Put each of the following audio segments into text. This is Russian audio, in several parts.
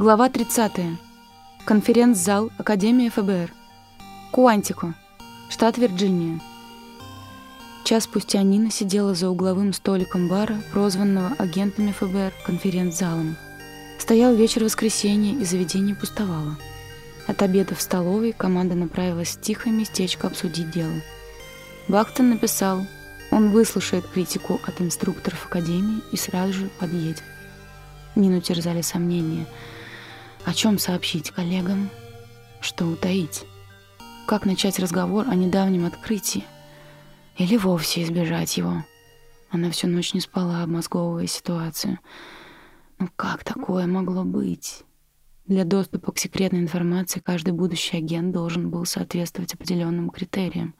Глава 30. Конференц-зал Академия ФБР. Куантико, штат Вирджиния. Час спустя Нина сидела за угловым столиком бара, прозванного агентами ФБР конференц-залом. Стоял вечер воскресенья, и заведение пустовало. От обеда в столовой команда направилась в тихое местечко обсудить дело. Бактон написал, он выслушает критику от инструкторов Академии и сразу же подъедет. Нину терзали сомнения – о чем сообщить коллегам? Что утаить? Как начать разговор о недавнем открытии? Или вовсе избежать его? Она всю ночь не спала, обмозговывая ситуацию. Ну как такое могло быть? Для доступа к секретной информации каждый будущий агент должен был соответствовать определенным критериям.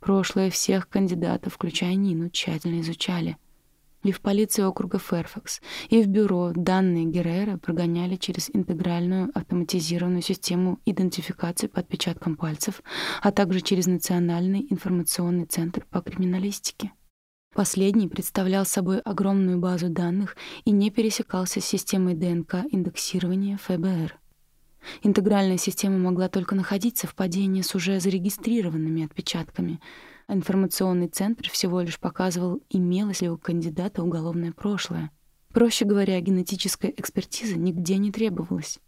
Прошлое всех кандидатов, включая Нину, тщательно изучали — и в полиции округа Фэрфакс, и в бюро данные Геррера прогоняли через интегральную автоматизированную систему идентификации по отпечаткам пальцев, а также через Национальный информационный центр по криминалистике. Последний представлял собой огромную базу данных и не пересекался с системой ДНК индексирования ФБР. Интегральная система могла только находить совпадения с уже зарегистрированными отпечатками — Информационный центр всего лишь показывал, имелось ли у кандидата уголовное прошлое. Проще говоря, генетическая экспертиза нигде не требовалась.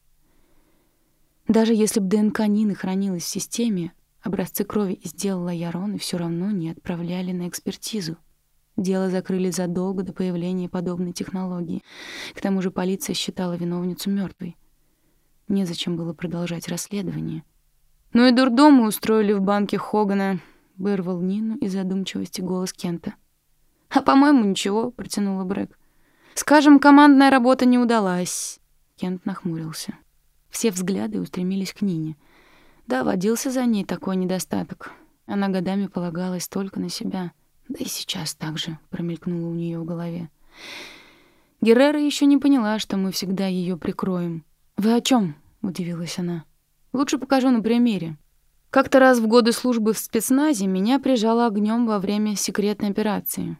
Даже если бы ДНК Нины хранилась в системе, образцы крови из дела Лаяроны все равно не отправляли на экспертизу. Дело закрыли задолго до появления подобной технологии. К тому же полиция считала виновницу мертвой. Незачем было продолжать расследование. Ну и дурдом мы устроили в банке Хогана —— вырвал Нину из задумчивости голос Кента. «А, по-моему, ничего», — протянула Брэк. «Скажем, командная работа не удалась». Кент нахмурился. Все взгляды устремились к Нине. Да, водился за ней такой недостаток. Она годами полагалась только на себя. Да и сейчас так же промелькнуло у нее в голове. Геррера еще не поняла, что мы всегда ее прикроем. «Вы о чем? удивилась она. «Лучше покажу на примере. Как-то раз в годы службы в спецназе меня прижало огнем во время секретной операции.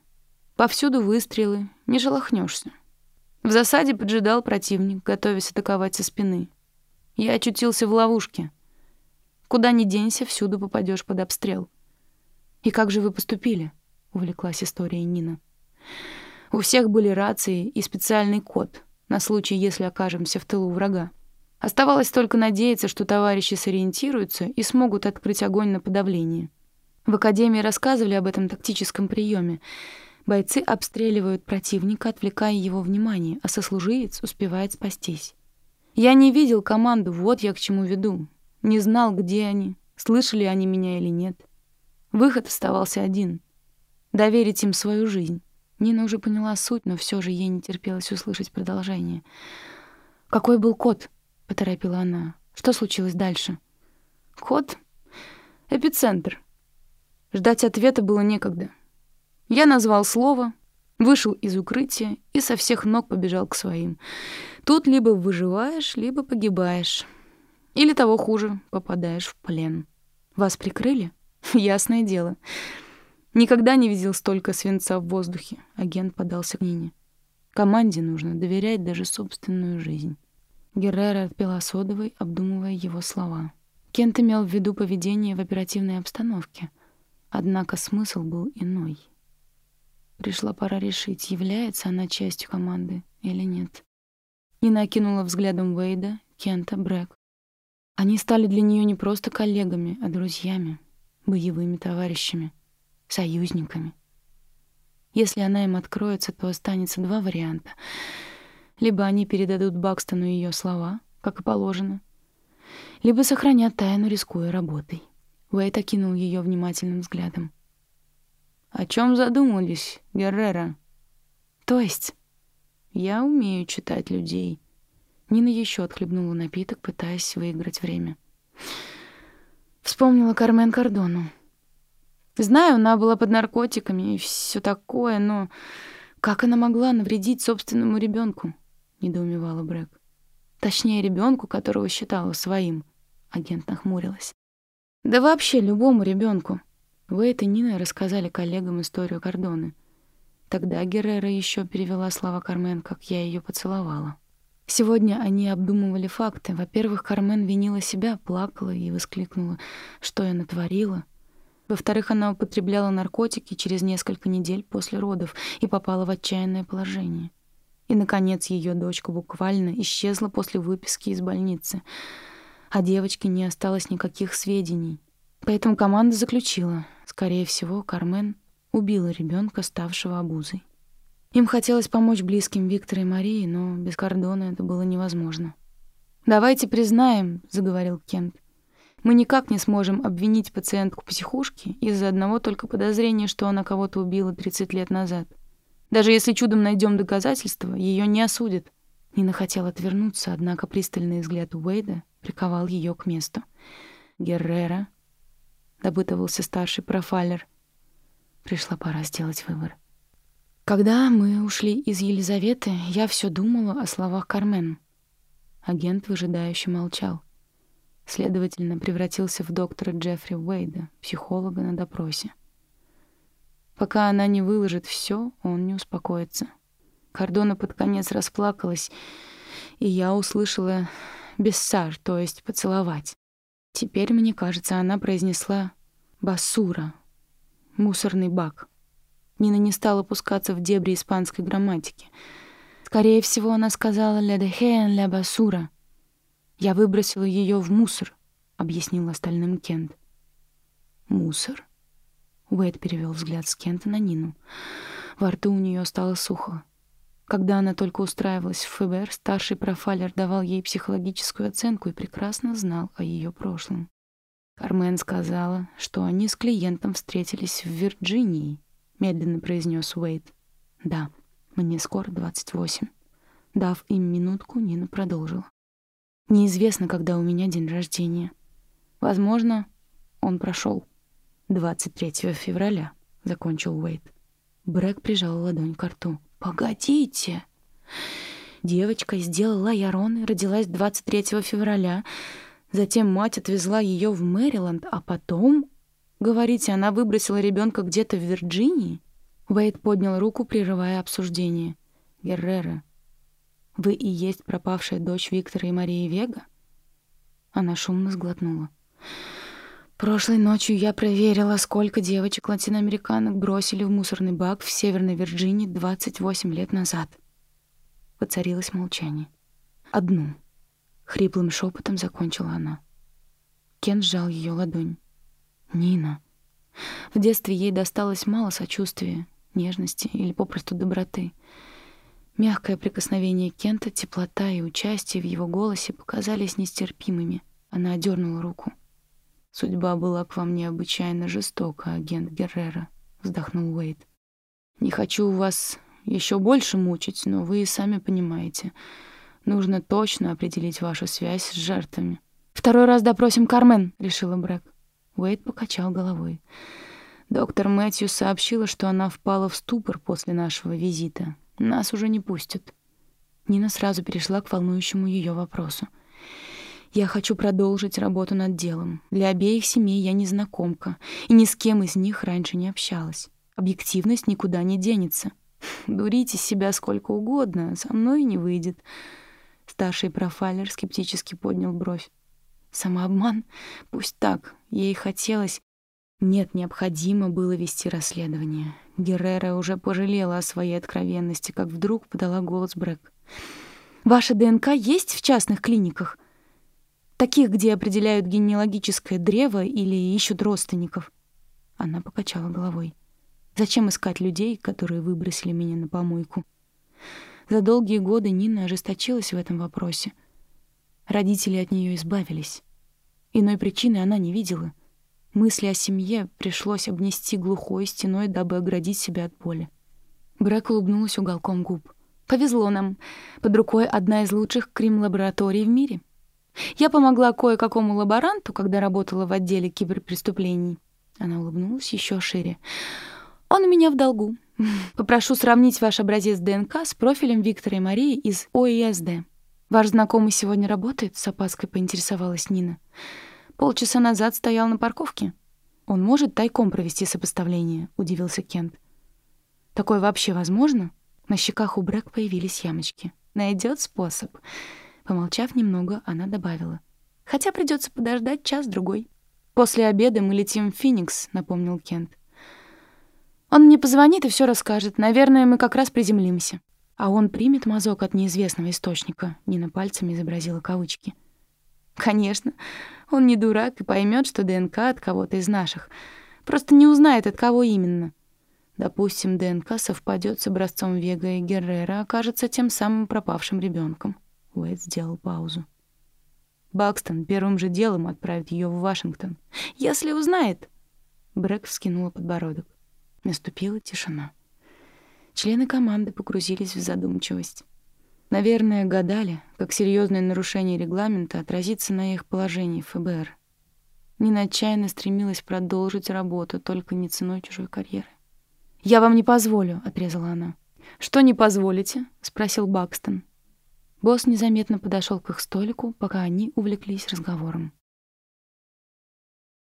Повсюду выстрелы, не шелохнешься. В засаде поджидал противник, готовясь атаковать со спины. Я очутился в ловушке. Куда ни денься, всюду попадешь под обстрел. «И как же вы поступили?» — увлеклась историей Нина. «У всех были рации и специальный код на случай, если окажемся в тылу врага. Оставалось только надеяться, что товарищи сориентируются и смогут открыть огонь на подавление. В академии рассказывали об этом тактическом приеме. Бойцы обстреливают противника, отвлекая его внимание, а сослуживец успевает спастись. Я не видел команду, вот я к чему веду. Не знал, где они, слышали они меня или нет. Выход оставался один — доверить им свою жизнь. Нина уже поняла суть, но все же ей не терпелось услышать продолжение. «Какой был код?» — поторопила она. «Что случилось дальше?» «Ход. Эпицентр». Ждать ответа было некогда. Я назвал слово, вышел из укрытия и со всех ног побежал к своим. Тут либо выживаешь, либо погибаешь. Или того хуже, попадаешь в плен. Вас прикрыли? Ясное дело. Никогда не видел столько свинца в воздухе. Агент подался к Нине. Команде нужно доверять даже собственную жизнь. Геррера отпила содовой, обдумывая его слова. Кент имел в виду поведение в оперативной обстановке. Однако смысл был иной. Пришла пора решить, является она частью команды или нет. Нина окинула взглядом Уэйда, Кента, Брэк. Они стали для нее не просто коллегами, а друзьями, боевыми товарищами, союзниками. Если она им откроется, то останется два варианта — либо они передадут Бакстону ее слова, как и положено, либо сохранят тайну, рискуя работой. Уэйт окинул ее внимательным взглядом. «О чем задумались, Геррера?» «То есть?» «Я умею читать людей». Нина еще отхлебнула напиток, пытаясь выиграть время. Вспомнила Кармен Кардону. Знаю, она была под наркотиками и все такое, но как она могла навредить собственному ребенку? — недоумевала Брэк. «Точнее, ребенку, которого считала своим», — агент нахмурилась. «Да вообще любому ребенку. Уэйт и Нина рассказали коллегам историю Кордоны. Тогда Геррера еще перевела слова Кармен, как я ее поцеловала. Сегодня они обдумывали факты. Во-первых, Кармен винила себя, плакала и воскликнула, что я натворила. Во-вторых, она употребляла наркотики через несколько недель после родов и попала в отчаянное положение. И, наконец, ее дочка буквально исчезла после выписки из больницы. О девочке не осталось никаких сведений. Поэтому команда заключила, скорее всего, Кармен убила ребенка, ставшего обузой. Им хотелось помочь близким Виктора и Марии, но без кордона это было невозможно. «Давайте признаем», — заговорил Кент, «мы никак не сможем обвинить пациентку психушки из-за одного только подозрения, что она кого-то убила 30 лет назад. Даже если чудом найдем доказательства, ее не осудят». Нина хотела отвернуться, однако пристальный взгляд Уэйда приковал ее к месту. «Геррера», — допытывался старший профайлер, — «пришла пора сделать выбор». Когда мы ушли из Елизаветы, я все думала о словах Кармен. Агент выжидающе молчал. Следовательно, превратился в доктора Джеффри Уэйда, психолога на допросе. Пока она не выложит все, он не успокоится. Кордона под конец расплакалась, и я услышала «бессар», то есть «поцеловать». Теперь, мне кажется, она произнесла «басура», «мусорный бак». Нина не стала пускаться в дебри испанской грамматики. Скорее всего, она сказала «ля дехеен ля басура». «Я выбросила ее в мусор», — объяснил остальным Кент. «Мусор?» Уэйд перевел взгляд с Кента на Нину. Во рту у нее стало сухо. Когда она только устраивалась в ФБР, старший профайлер давал ей психологическую оценку и прекрасно знал о ее прошлом. Кармен сказала, что они с клиентом встретились в Вирджинии, — медленно произнес Уэйд. «Да, мне скоро 28». Дав им минутку, Нина продолжила. «Неизвестно, когда у меня день рождения. Возможно, он прошел. 23 февраля», — закончил Уэйд. Брэк прижал ладонь к рту. «Погодите!» Девочка сделала Ярон и родилась 23 февраля. Затем мать отвезла ее в Мэриленд, а потом Говорите, она выбросила ребенка где-то в Вирджинии? Уэйд поднял руку, прерывая обсуждение. Геррера, вы и есть пропавшая дочь Виктора и Марии Вега? Она шумно сглотнула. Прошлой ночью я проверила, сколько девочек-латиноамериканок бросили в мусорный бак в Северной Вирджинии 28 лет назад. Воцарилось молчание. Одну. Хриплым шепотом закончила она. Кен сжал ее ладонь. Нина. В детстве ей досталось мало сочувствия, нежности или попросту доброты. Мягкое прикосновение Кента, теплота и участие в его голосе показались нестерпимыми. Она одернула руку. «Судьба была к вам необычайно жестока, агент Геррера», — вздохнул Уэйд. «Не хочу вас еще больше мучить, но вы и сами понимаете. Нужно точно определить вашу связь с жертвами». «Второй раз допросим Кармен», — решила Брэк. Уэйд покачал головой. Доктор Мэтью сообщила, что она впала в ступор после нашего визита. Нас уже не пустят. Нина сразу перешла к волнующему ее вопросу. Я хочу продолжить работу над делом. Для обеих семей я незнакомка, и ни с кем из них раньше не общалась. Объективность никуда не денется. Дурите себя сколько угодно, со мной не выйдет. Старший профайлер скептически поднял бровь. Самообман? Пусть так. Ей хотелось... Нет, необходимо было вести расследование. Геррера уже пожалела о своей откровенности, как вдруг подала голос Брэк. «Ваша ДНК есть в частных клиниках? Таких, где определяют генеалогическое древо или ищут родственников?» Она покачала головой. «Зачем искать людей, которые выбросили меня на помойку?» За долгие годы Нина ожесточилась в этом вопросе. Родители от нее избавились. Иной причины она не видела. Мысли о семье пришлось обнести глухой стеной, дабы оградить себя от боли. Брэк улыбнулась уголком губ. «Повезло нам. Под рукой одна из лучших крим-лабораторий в мире. Я помогла кое-какому лаборанту, когда работала в отделе киберпреступлений». Она улыбнулась еще шире. «Он у меня в долгу. Попрошу сравнить ваш образец ДНК с профилем Виктора и Марии из ОИСД». «Ваш знакомый сегодня работает?» — с опаской поинтересовалась Нина. Полчаса назад стоял на парковке. Он может тайком провести сопоставление, удивился Кент. Такое вообще возможно? На щеках у Брэк появились ямочки. найдет способ. Помолчав немного, она добавила. Хотя придется подождать час-другой. После обеда мы летим в Феникс, напомнил Кент. Он мне позвонит и все расскажет. Наверное, мы как раз приземлимся. А он примет мазок от неизвестного источника. Нина пальцами изобразила кавычки. Конечно. Он не дурак и поймет, что ДНК от кого-то из наших. Просто не узнает, от кого именно. Допустим, ДНК совпадет с образцом Вега и Геррера, окажется тем самым пропавшим ребенком. Уэйд сделал паузу. Бакстон первым же делом отправит ее в Вашингтон. Если узнает. Брэк вскинула подбородок. Наступила тишина. Члены команды погрузились в задумчивость. Наверное, гадали, как серьезное нарушение регламента отразится на их положении в ФБР. Нина отчаянно стремилась продолжить работу, только не ценой чужой карьеры. «Я вам не позволю», — отрезала она. «Что не позволите?» — спросил Бакстон. Босс незаметно подошел к их столику, пока они увлеклись разговором.